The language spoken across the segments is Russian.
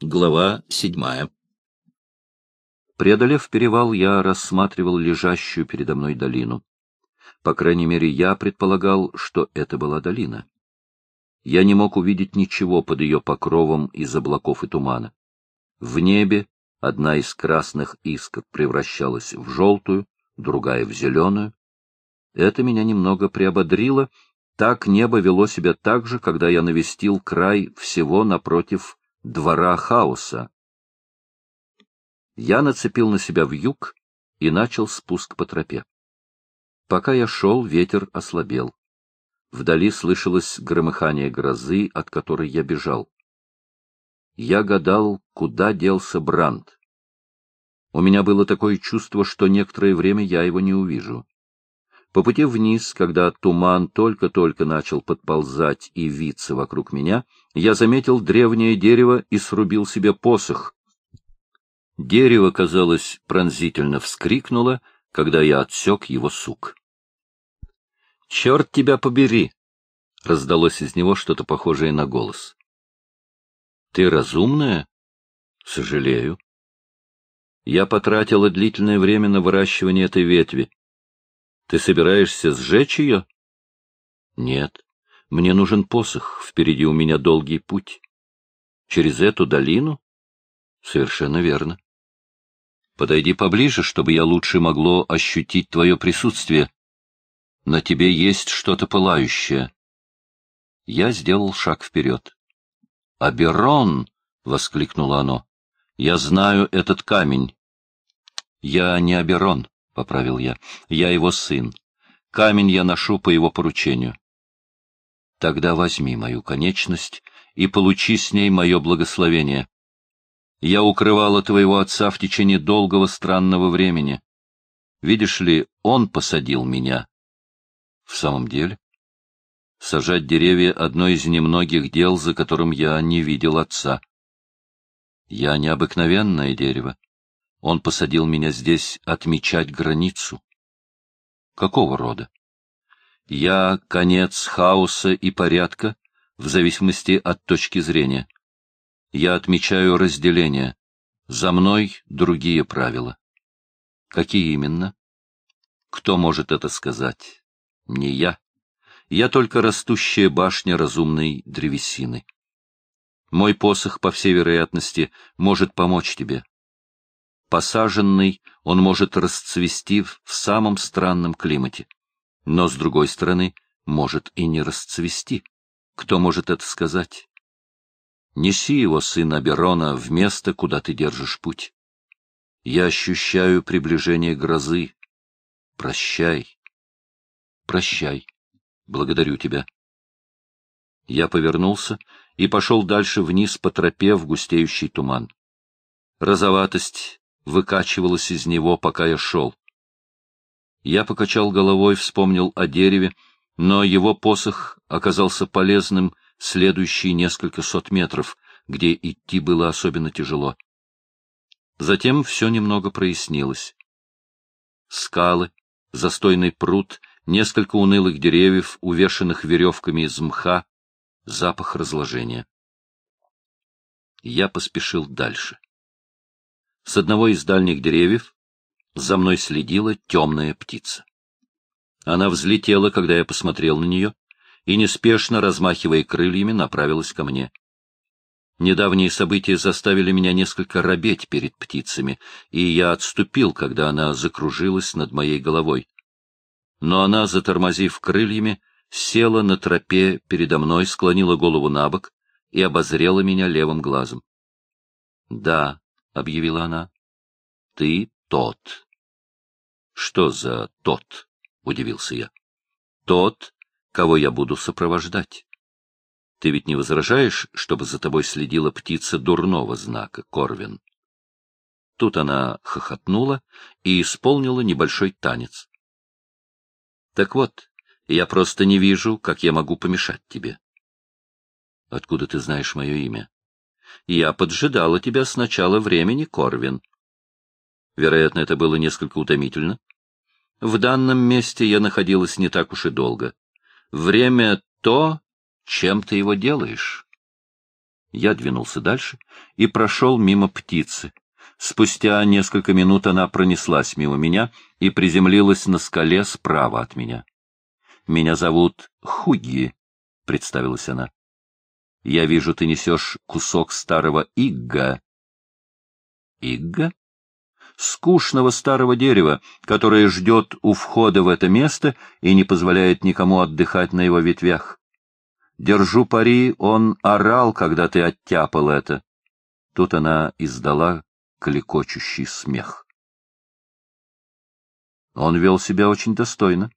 Глава седьмая Преодолев перевал, я рассматривал лежащую передо мной долину. По крайней мере, я предполагал, что это была долина. Я не мог увидеть ничего под ее покровом из облаков и тумана. В небе одна из красных искр превращалась в желтую, другая — в зеленую. Это меня немного приободрило. Так небо вело себя так же, когда я навестил край всего напротив двора хаоса. Я нацепил на себя вьюг и начал спуск по тропе. Пока я шел, ветер ослабел. Вдали слышалось громыхание грозы, от которой я бежал. Я гадал, куда делся Бранд. У меня было такое чувство, что некоторое время я его не увижу. По пути вниз, когда туман только-только начал подползать и виться вокруг меня, я заметил древнее дерево и срубил себе посох. Дерево, казалось, пронзительно вскрикнуло, когда я отсек его сук. — Черт тебя побери! — раздалось из него что-то похожее на голос. — Ты разумная? — Сожалею. Я потратила длительное время на выращивание этой ветви. Ты собираешься сжечь ее? Нет. Мне нужен посох. Впереди у меня долгий путь. Через эту долину? Совершенно верно. Подойди поближе, чтобы я лучше могло ощутить твое присутствие. На тебе есть что-то пылающее. Я сделал шаг вперед. — Аберон! — воскликнуло оно. — Я знаю этот камень. — Я не Аберон поправил я. Я его сын. Камень я ношу по его поручению. Тогда возьми мою конечность и получи с ней мое благословение. Я укрывала твоего отца в течение долгого странного времени. Видишь ли, он посадил меня. В самом деле? Сажать деревья — одно из немногих дел, за которым я не видел отца. Я необыкновенное дерево. Он посадил меня здесь отмечать границу. Какого рода? Я — конец хаоса и порядка, в зависимости от точки зрения. Я отмечаю разделение. За мной другие правила. Какие именно? Кто может это сказать? Не я. Я только растущая башня разумной древесины. Мой посох, по всей вероятности, может помочь тебе посаженный, он может расцвести в самом странном климате. Но, с другой стороны, может и не расцвести. Кто может это сказать? Неси его, сын Аберона, в место, куда ты держишь путь. Я ощущаю приближение грозы. Прощай. Прощай. Благодарю тебя. Я повернулся и пошел дальше вниз по тропе в густеющий туман. Розоватость выкачивалась из него, пока я шел. Я покачал головой, вспомнил о дереве, но его посох оказался полезным следующие несколько сот метров, где идти было особенно тяжело. Затем все немного прояснилось. Скалы, застойный пруд, несколько унылых деревьев, увешанных веревками из мха, запах разложения. Я поспешил дальше. С одного из дальних деревьев за мной следила темная птица. Она взлетела, когда я посмотрел на нее, и, неспешно размахивая крыльями, направилась ко мне. Недавние события заставили меня несколько робеть перед птицами, и я отступил, когда она закружилась над моей головой. Но она, затормозив крыльями, села на тропе передо мной, склонила голову на бок и обозрела меня левым глазом. Да, объявила она. — Ты тот. — Что за тот? — удивился я. — Тот, кого я буду сопровождать. Ты ведь не возражаешь, чтобы за тобой следила птица дурного знака, Корвин? Тут она хохотнула и исполнила небольшой танец. — Так вот, я просто не вижу, как я могу помешать тебе. — Откуда ты знаешь мое имя? Я поджидала тебя с начала времени, Корвин. Вероятно, это было несколько утомительно. В данном месте я находилась не так уж и долго. Время — то, чем ты его делаешь. Я двинулся дальше и прошел мимо птицы. Спустя несколько минут она пронеслась мимо меня и приземлилась на скале справа от меня. «Меня зовут Хуги», — представилась она. «Я вижу, ты несешь кусок старого игга». «Игга?» скучного старого дерева, которое ждет у входа в это место и не позволяет никому отдыхать на его ветвях. Держу пари, он орал, когда ты оттяпал это. Тут она издала клекочущий смех. Он вел себя очень достойно.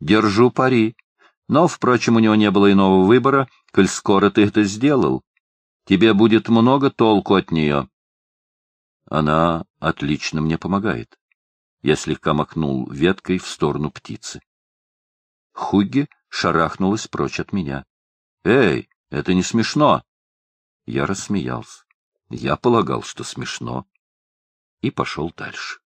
Держу пари. Но, впрочем, у него не было иного выбора, коль скоро ты это сделал. Тебе будет много толку от нее. Она отлично мне помогает. Я слегка махнул веткой в сторону птицы. Хугги шарахнулась прочь от меня. — Эй, это не смешно! Я рассмеялся. Я полагал, что смешно. И пошел дальше.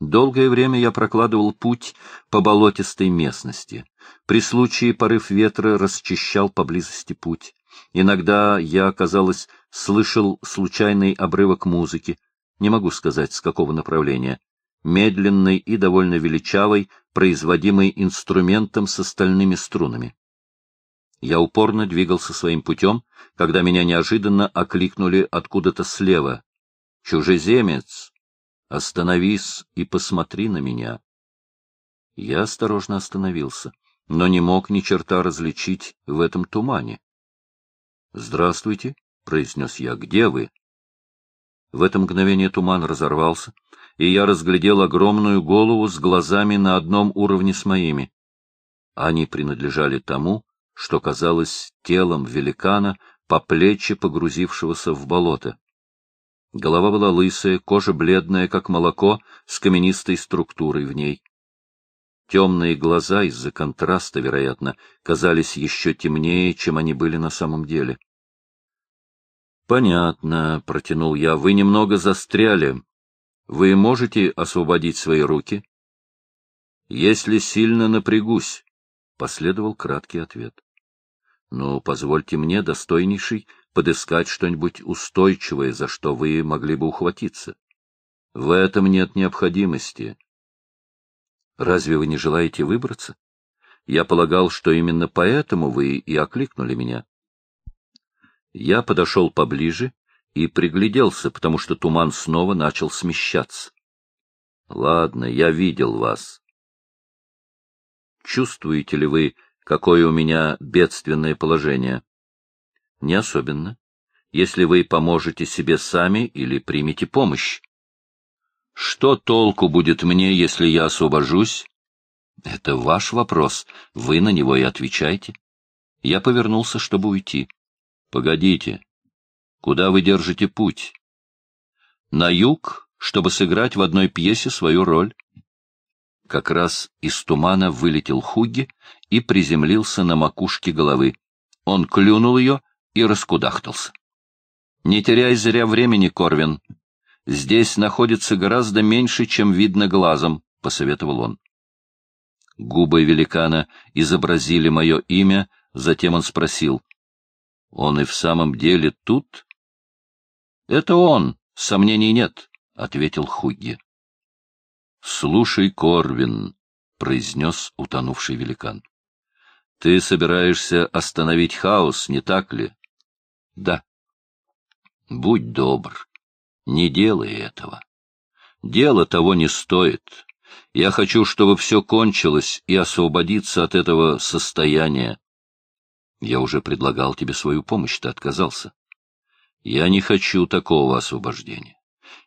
Долгое время я прокладывал путь по болотистой местности. При случае порыв ветра расчищал поблизости путь. Иногда я, казалось, слышал случайный обрывок музыки, не могу сказать, с какого направления, медленной и довольно величавой, производимой инструментом с остальными струнами. Я упорно двигался своим путем, когда меня неожиданно окликнули откуда-то слева. «Чужеземец! Остановись и посмотри на меня!» Я осторожно остановился, но не мог ни черта различить в этом тумане. «Здравствуйте», — произнес я, — «где вы?» В это мгновение туман разорвался, и я разглядел огромную голову с глазами на одном уровне с моими. Они принадлежали тому, что казалось телом великана, по плечи погрузившегося в болото. Голова была лысая, кожа бледная, как молоко, с каменистой структурой в ней. Темные глаза из-за контраста, вероятно, казались еще темнее, чем они были на самом деле. — Понятно, — протянул я, — вы немного застряли. Вы можете освободить свои руки? — Если сильно напрягусь, — последовал краткий ответ. — Ну, позвольте мне, достойнейший, подыскать что-нибудь устойчивое, за что вы могли бы ухватиться. В этом нет необходимости. Разве вы не желаете выбраться? Я полагал, что именно поэтому вы и окликнули меня. Я подошел поближе и пригляделся, потому что туман снова начал смещаться. — Ладно, я видел вас. Чувствуете ли вы, какое у меня бедственное положение? — Не особенно. Если вы поможете себе сами или примете помощь. Что толку будет мне, если я освобожусь? Это ваш вопрос, вы на него и отвечайте. Я повернулся, чтобы уйти. Погодите. Куда вы держите путь? На юг, чтобы сыграть в одной пьесе свою роль. Как раз из тумана вылетел Хуги и приземлился на макушке головы. Он клюнул ее и раскудахтался. Не теряй зря времени, Корвин. Здесь находится гораздо меньше, чем видно глазом, — посоветовал он. Губы великана изобразили мое имя, затем он спросил. Он и в самом деле тут? — Это он, сомнений нет, — ответил Хугги. — Слушай, Корвин, — произнес утонувший великан. — Ты собираешься остановить хаос, не так ли? — Да. — Будь добр, не делай этого. Дело того не стоит. Я хочу, чтобы все кончилось и освободиться от этого состояния. Я уже предлагал тебе свою помощь, ты отказался. Я не хочу такого освобождения.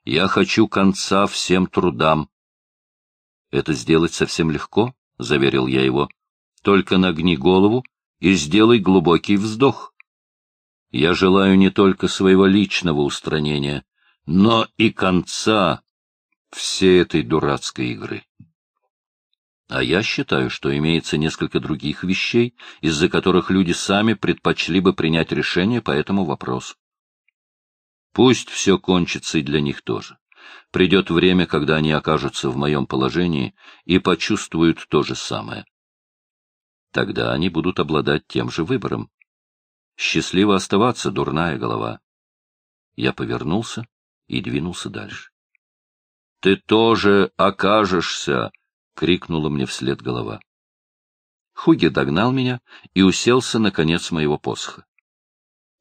Я хочу конца всем трудам. Это сделать совсем легко, — заверил я его. Только нагни голову и сделай глубокий вздох. Я желаю не только своего личного устранения, но и конца всей этой дурацкой игры. А я считаю, что имеется несколько других вещей, из-за которых люди сами предпочли бы принять решение по этому вопросу. Пусть все кончится и для них тоже. Придет время, когда они окажутся в моем положении и почувствуют то же самое. Тогда они будут обладать тем же выбором. Счастливо оставаться, дурная голова. Я повернулся и двинулся дальше. — Ты тоже окажешься! — крикнула мне вслед голова. Хуги догнал меня и уселся на конец моего посоха.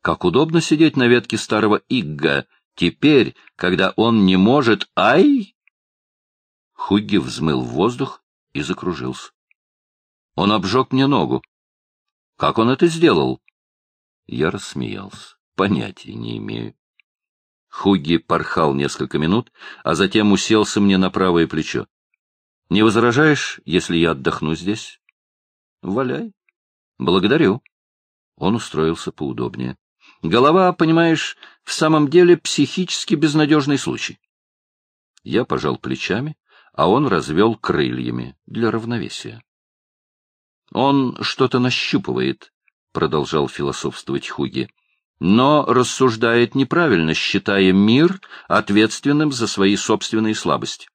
Как удобно сидеть на ветке старого Игга, теперь, когда он не может... Ай! Хуги взмыл в воздух и закружился. Он обжег мне ногу. Как он это сделал? Я рассмеялся. Понятия не имею. Хуги порхал несколько минут, а затем уселся мне на правое плечо. — Не возражаешь, если я отдохну здесь? — Валяй. — Благодарю. Он устроился поудобнее. Голова, понимаешь, в самом деле психически безнадежный случай. Я пожал плечами, а он развел крыльями для равновесия. Он что-то нащупывает, — продолжал философствовать Хуги, — но рассуждает неправильно, считая мир ответственным за свои собственные слабости.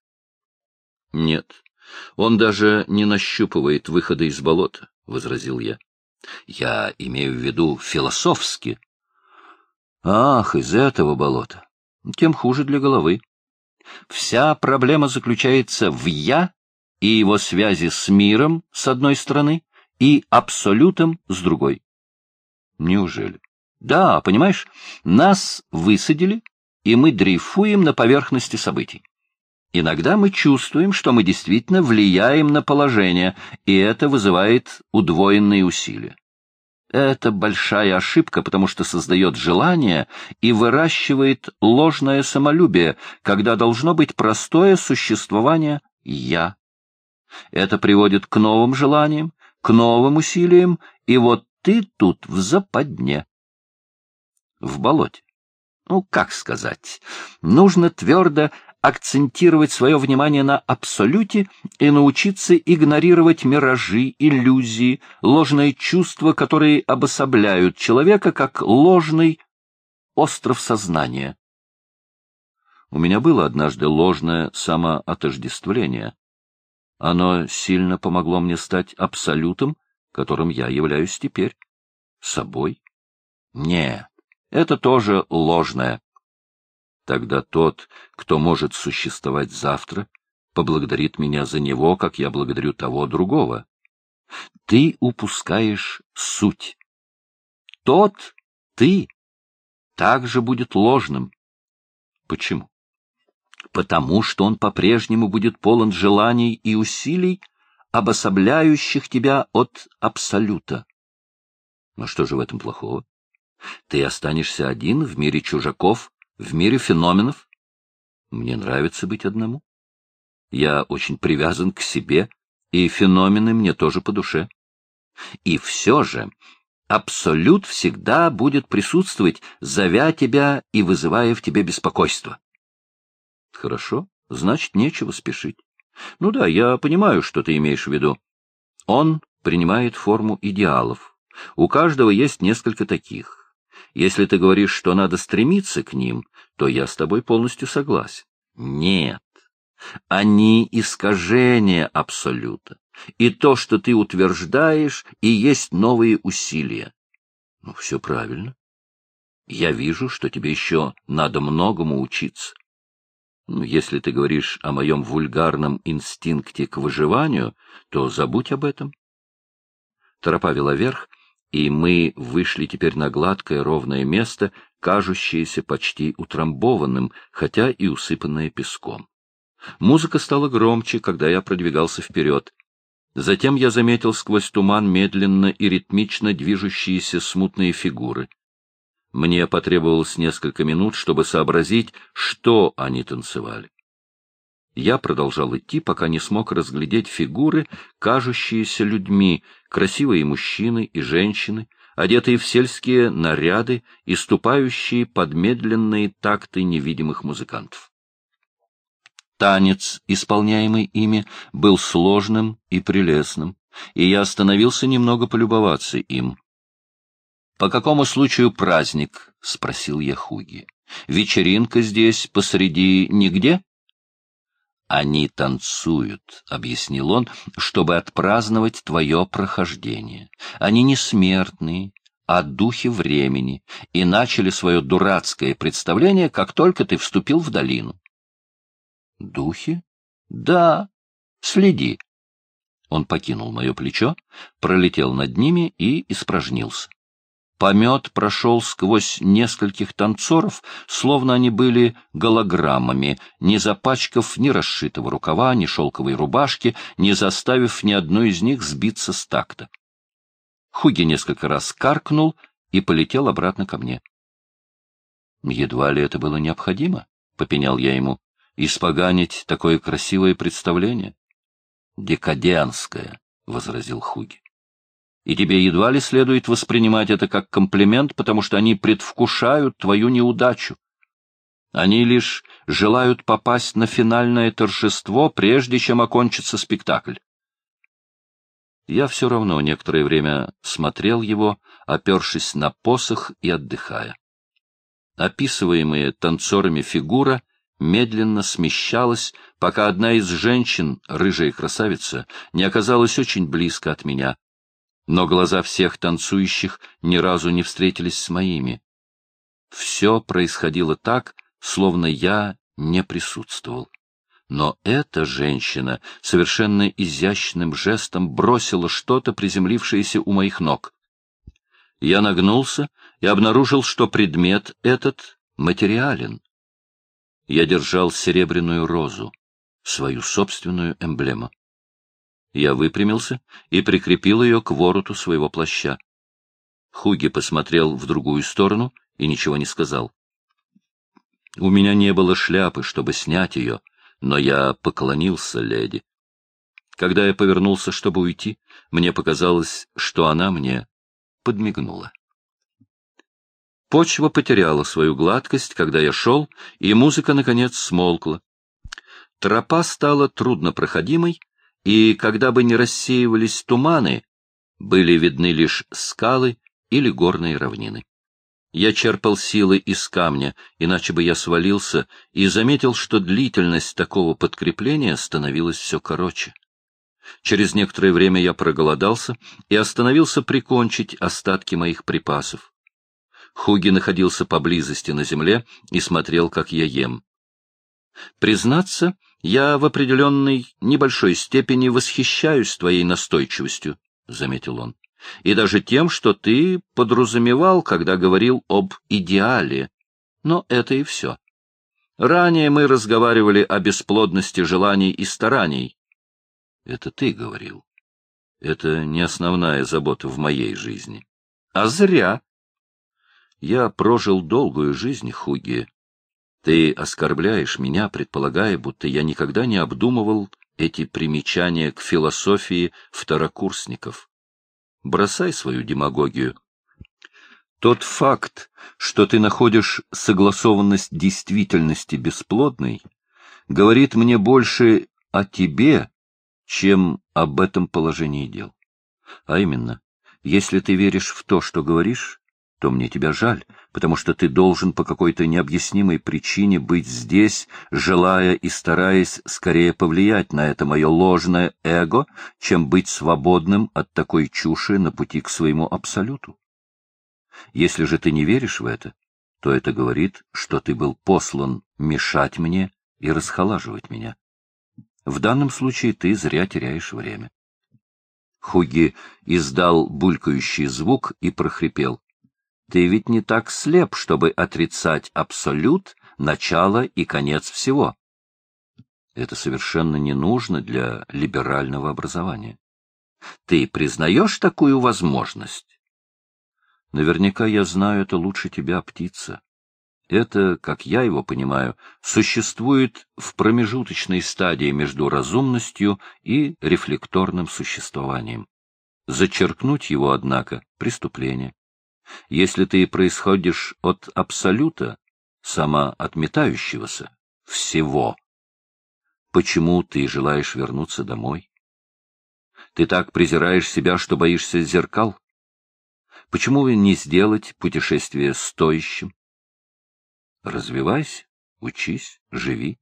Нет, он даже не нащупывает выхода из болота, — возразил я. Я имею в виду философски. Ах, из этого болота. Тем хуже для головы. Вся проблема заключается в «я» и его связи с миром, с одной стороны, и абсолютом с другой. Неужели? Да, понимаешь, нас высадили, и мы дрейфуем на поверхности событий. Иногда мы чувствуем, что мы действительно влияем на положение, и это вызывает удвоенные усилия. Это большая ошибка, потому что создает желание и выращивает ложное самолюбие, когда должно быть простое существование «я». Это приводит к новым желаниям, к новым усилиям, и вот ты тут в западне. В болоте. Ну, как сказать? Нужно твердо акцентировать свое внимание на абсолюте и научиться игнорировать миражи, иллюзии, ложные чувства, которые обособляют человека как ложный остров сознания. У меня было однажды ложное самоотождествление. Оно сильно помогло мне стать абсолютом, которым я являюсь теперь. Собой? Нет, это тоже ложное. Тогда тот, кто может существовать завтра, поблагодарит меня за него, как я благодарю того другого. Ты упускаешь суть. Тот ты также будет ложным. Почему? Потому что он по-прежнему будет полон желаний и усилий, обособляющих тебя от абсолюта. Но что же в этом плохого? Ты останешься один в мире чужаков, в мире феноменов мне нравится быть одному. Я очень привязан к себе, и феномены мне тоже по душе. И все же абсолют всегда будет присутствовать, зовя тебя и вызывая в тебе беспокойство. Хорошо, значит, нечего спешить. Ну да, я понимаю, что ты имеешь в виду. Он принимает форму идеалов. У каждого есть несколько таких. Если ты говоришь, что надо стремиться к ним, то я с тобой полностью согласен. Нет. Они искажения абсолюта. И то, что ты утверждаешь, и есть новые усилия. Ну, все правильно. Я вижу, что тебе еще надо многому учиться. Ну, если ты говоришь о моем вульгарном инстинкте к выживанию, то забудь об этом. Тропа вела вверх, и мы вышли теперь на гладкое ровное место, кажущееся почти утрамбованным, хотя и усыпанное песком. Музыка стала громче, когда я продвигался вперед. Затем я заметил сквозь туман медленно и ритмично движущиеся смутные фигуры. Мне потребовалось несколько минут, чтобы сообразить, что они танцевали. Я продолжал идти, пока не смог разглядеть фигуры, кажущиеся людьми, красивые мужчины и женщины, одетые в сельские наряды и ступающие под медленные такты невидимых музыкантов. Танец, исполняемый ими, был сложным и прелестным, и я остановился немного полюбоваться им. — По какому случаю праздник? — спросил я Хуги. — Вечеринка здесь посреди нигде? «Они танцуют», — объяснил он, — «чтобы отпраздновать твое прохождение. Они не смертные, о духе времени и начали свое дурацкое представление, как только ты вступил в долину. Духи? Да. Следи. Он покинул мое плечо, пролетел над ними и испражнился. Помет прошел сквозь нескольких танцоров, словно они были голограммами, не запачкав ни расшитого рукава, ни шелковой рубашки, не заставив ни одной из них сбиться с такта. Хуги несколько раз каркнул и полетел обратно ко мне. Едва ли это было необходимо, — попенял я ему, — испоганить такое красивое представление. — Декаденское, — возразил Хуги. — И тебе едва ли следует воспринимать это как комплимент, потому что они предвкушают твою неудачу. Они лишь желают попасть на финальное торжество, прежде чем окончится спектакль. Я все равно некоторое время смотрел его, опершись на посох и отдыхая. Описываемая танцорами фигура медленно смещалась, пока одна из женщин, рыжая красавица, не оказалась очень близко от меня. Но глаза всех танцующих ни разу не встретились с моими. Все происходило так, словно я не присутствовал. Но эта женщина совершенно изящным жестом бросила что-то, приземлившееся у моих ног. Я нагнулся и обнаружил, что предмет этот материален. Я держал серебряную розу, свою собственную эмблему. Я выпрямился и прикрепил ее к вороту своего плаща. Хуги посмотрел в другую сторону и ничего не сказал. У меня не было шляпы, чтобы снять ее, но я поклонился леди. Когда я повернулся, чтобы уйти, мне показалось, что она мне подмигнула. Почва потеряла свою гладкость, когда я шел, и музыка, наконец, смолкла. Тропа стала труднопроходимой, и, когда бы не рассеивались туманы, были видны лишь скалы или горные равнины. Я черпал силы из камня, иначе бы я свалился, и заметил, что длительность такого подкрепления становилась все короче. Через некоторое время я проголодался и остановился прикончить остатки моих припасов. Хуги находился поблизости на земле и смотрел, как я ем. Признаться, я в определенной небольшой степени восхищаюсь твоей настойчивостью, — заметил он и даже тем, что ты подразумевал, когда говорил об идеале. Но это и все. Ранее мы разговаривали о бесплодности желаний и стараний. Это ты говорил. Это не основная забота в моей жизни. А зря. Я прожил долгую жизнь, Хуги. Ты оскорбляешь меня, предполагая, будто я никогда не обдумывал эти примечания к философии второкурсников бросай свою демагогию. Тот факт, что ты находишь согласованность действительности бесплодной, говорит мне больше о тебе, чем об этом положении дел. А именно, если ты веришь в то, что говоришь, то мне тебя жаль, потому что ты должен по какой-то необъяснимой причине быть здесь, желая и стараясь скорее повлиять на это мое ложное эго, чем быть свободным от такой чуши на пути к своему абсолюту. Если же ты не веришь в это, то это говорит, что ты был послан мешать мне и расхолаживать меня. В данном случае ты зря теряешь время. Хуги издал булькающий звук и прохрипел. Ты ведь не так слеп, чтобы отрицать абсолют, начало и конец всего. Это совершенно не нужно для либерального образования. Ты признаешь такую возможность? Наверняка я знаю это лучше тебя, птица. Это, как я его понимаю, существует в промежуточной стадии между разумностью и рефлекторным существованием. Зачеркнуть его, однако, — преступление. Если ты происходишь от абсолюта, самоотметающегося, всего, почему ты желаешь вернуться домой? Ты так презираешь себя, что боишься зеркал? Почему не сделать путешествие стоящим? Развивайся, учись, живи.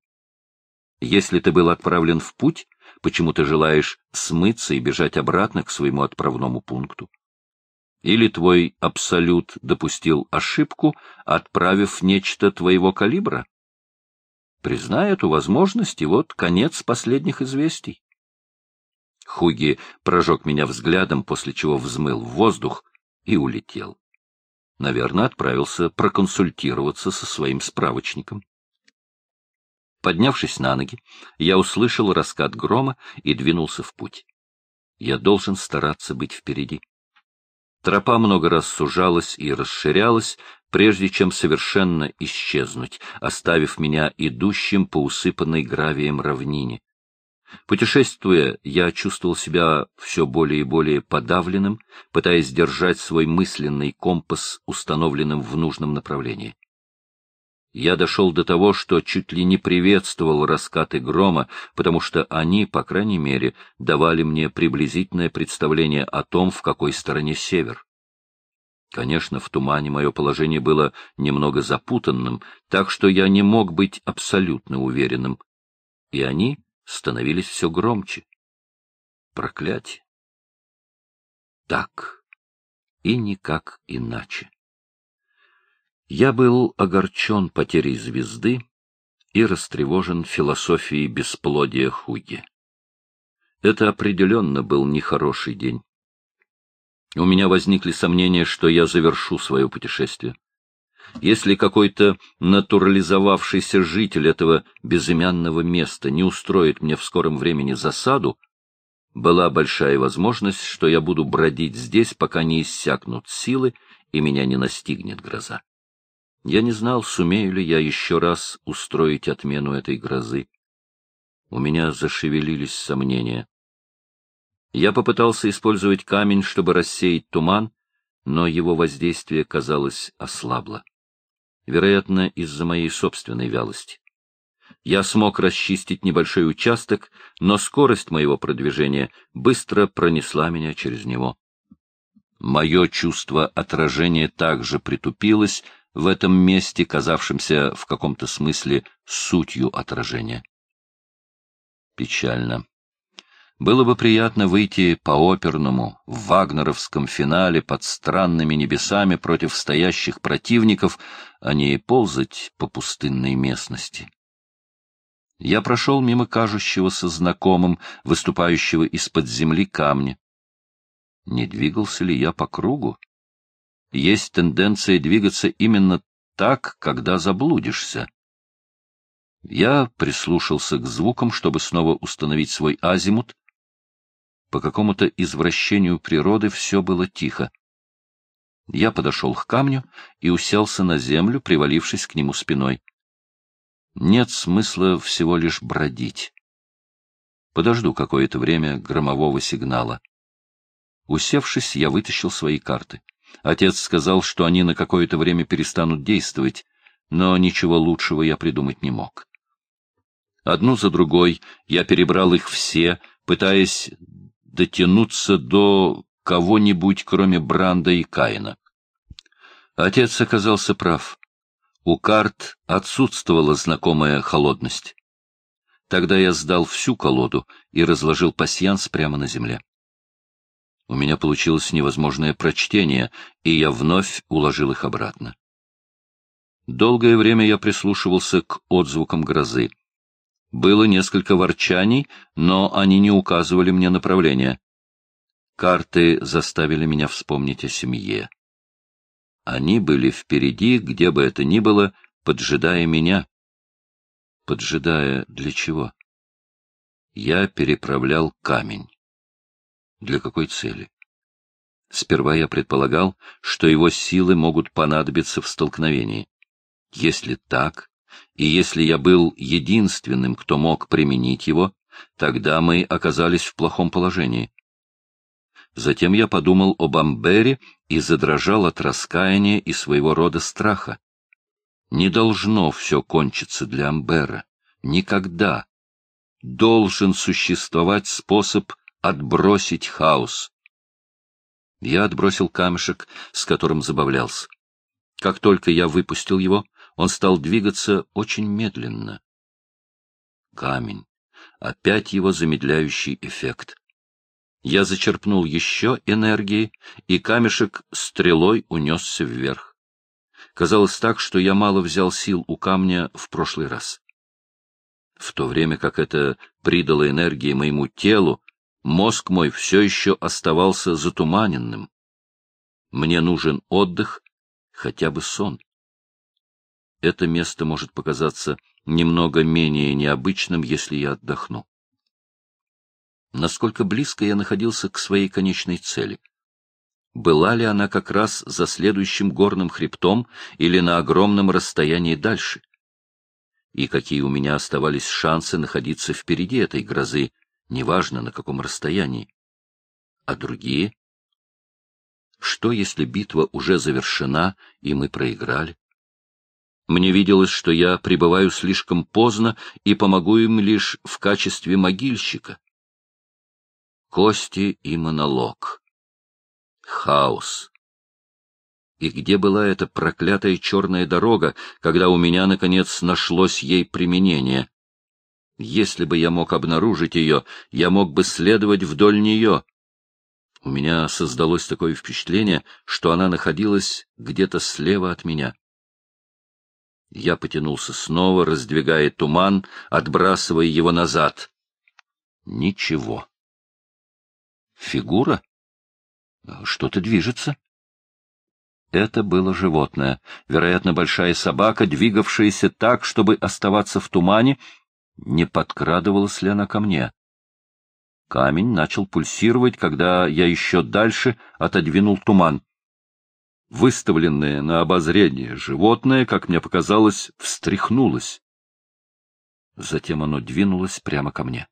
Если ты был отправлен в путь, почему ты желаешь смыться и бежать обратно к своему отправному пункту? Или твой абсолют допустил ошибку, отправив нечто твоего калибра? Признай эту возможность, и вот конец последних известий. Хуги прожег меня взглядом, после чего взмыл в воздух и улетел. Наверное, отправился проконсультироваться со своим справочником. Поднявшись на ноги, я услышал раскат грома и двинулся в путь. Я должен стараться быть впереди. Тропа много раз сужалась и расширялась, прежде чем совершенно исчезнуть, оставив меня идущим по усыпанной гравием равнине. Путешествуя, я чувствовал себя все более и более подавленным, пытаясь держать свой мысленный компас установленным в нужном направлении. Я дошел до того, что чуть ли не приветствовал раскаты грома, потому что они, по крайней мере, давали мне приблизительное представление о том, в какой стороне север. Конечно, в тумане мое положение было немного запутанным, так что я не мог быть абсолютно уверенным. И они становились все громче. Проклятие! Так и никак иначе. Я был огорчен потерей звезды и растревожен философией бесплодия Хуги. Это определенно был нехороший день. У меня возникли сомнения, что я завершу свое путешествие. Если какой-то натурализовавшийся житель этого безымянного места не устроит мне в скором времени засаду, была большая возможность, что я буду бродить здесь, пока не иссякнут силы и меня не настигнет гроза. Я не знал, сумею ли я еще раз устроить отмену этой грозы. У меня зашевелились сомнения. Я попытался использовать камень, чтобы рассеять туман, но его воздействие, казалось, ослабло. Вероятно, из-за моей собственной вялости. Я смог расчистить небольшой участок, но скорость моего продвижения быстро пронесла меня через него. Мое чувство отражения также притупилось, в этом месте, казавшемся в каком-то смысле сутью отражения. Печально. Было бы приятно выйти по-оперному, в вагнеровском финале под странными небесами против стоящих противников, а не ползать по пустынной местности. Я прошел мимо кажущегося знакомым, выступающего из-под земли камня. Не двигался ли я по кругу? Есть тенденция двигаться именно так, когда заблудишься. Я прислушался к звукам, чтобы снова установить свой азимут. По какому-то извращению природы все было тихо. Я подошел к камню и уселся на землю, привалившись к нему спиной. Нет смысла всего лишь бродить. Подожду какое-то время громового сигнала. Усевшись, я вытащил свои карты. Отец сказал, что они на какое-то время перестанут действовать, но ничего лучшего я придумать не мог. Одну за другой я перебрал их все, пытаясь дотянуться до кого-нибудь, кроме Бранда и Каина. Отец оказался прав. У карт отсутствовала знакомая холодность. Тогда я сдал всю колоду и разложил пасьянс прямо на земле. У меня получилось невозможное прочтение, и я вновь уложил их обратно. Долгое время я прислушивался к отзвукам грозы. Было несколько ворчаний, но они не указывали мне направления. Карты заставили меня вспомнить о семье. Они были впереди, где бы это ни было, поджидая меня. Поджидая для чего? Я переправлял камень. Для какой цели? Сперва я предполагал, что его силы могут понадобиться в столкновении. Если так, и если я был единственным, кто мог применить его, тогда мы оказались в плохом положении. Затем я подумал об Амбере и задрожал от раскаяния и своего рода страха. Не должно все кончиться для Амбера. Никогда. Должен существовать способ отбросить хаос. Я отбросил камешек, с которым забавлялся. Как только я выпустил его, он стал двигаться очень медленно. Камень. Опять его замедляющий эффект. Я зачерпнул еще энергии, и камешек стрелой унесся вверх. Казалось так, что я мало взял сил у камня в прошлый раз. В то время как это придало энергии моему телу, мозг мой все еще оставался затуманенным. Мне нужен отдых, хотя бы сон. Это место может показаться немного менее необычным, если я отдохну. Насколько близко я находился к своей конечной цели? Была ли она как раз за следующим горным хребтом или на огромном расстоянии дальше? И какие у меня оставались шансы находиться впереди этой грозы, неважно на каком расстоянии? А другие? Что, если битва уже завершена, и мы проиграли? Мне виделось, что я прибываю слишком поздно и помогу им лишь в качестве могильщика. Кости и монолог. Хаос. И где была эта проклятая черная дорога, когда у меня, наконец, нашлось ей применение? Если бы я мог обнаружить ее, я мог бы следовать вдоль нее. У меня создалось такое впечатление, что она находилась где-то слева от меня. Я потянулся снова, раздвигая туман, отбрасывая его назад. Ничего. Фигура? Что-то движется. Это было животное, вероятно, большая собака, двигавшаяся так, чтобы оставаться в тумане. Не подкрадывалась ли она ко мне? Камень начал пульсировать, когда я еще дальше отодвинул туман. Выставленное на обозрение животное, как мне показалось, встряхнулось. Затем оно двинулось прямо ко мне.